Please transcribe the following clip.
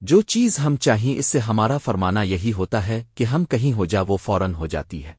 جو چیز ہم چاہیں اس سے ہمارا فرمانا یہی ہوتا ہے کہ ہم کہیں ہو جا وہ فوراً ہو جاتی ہے۔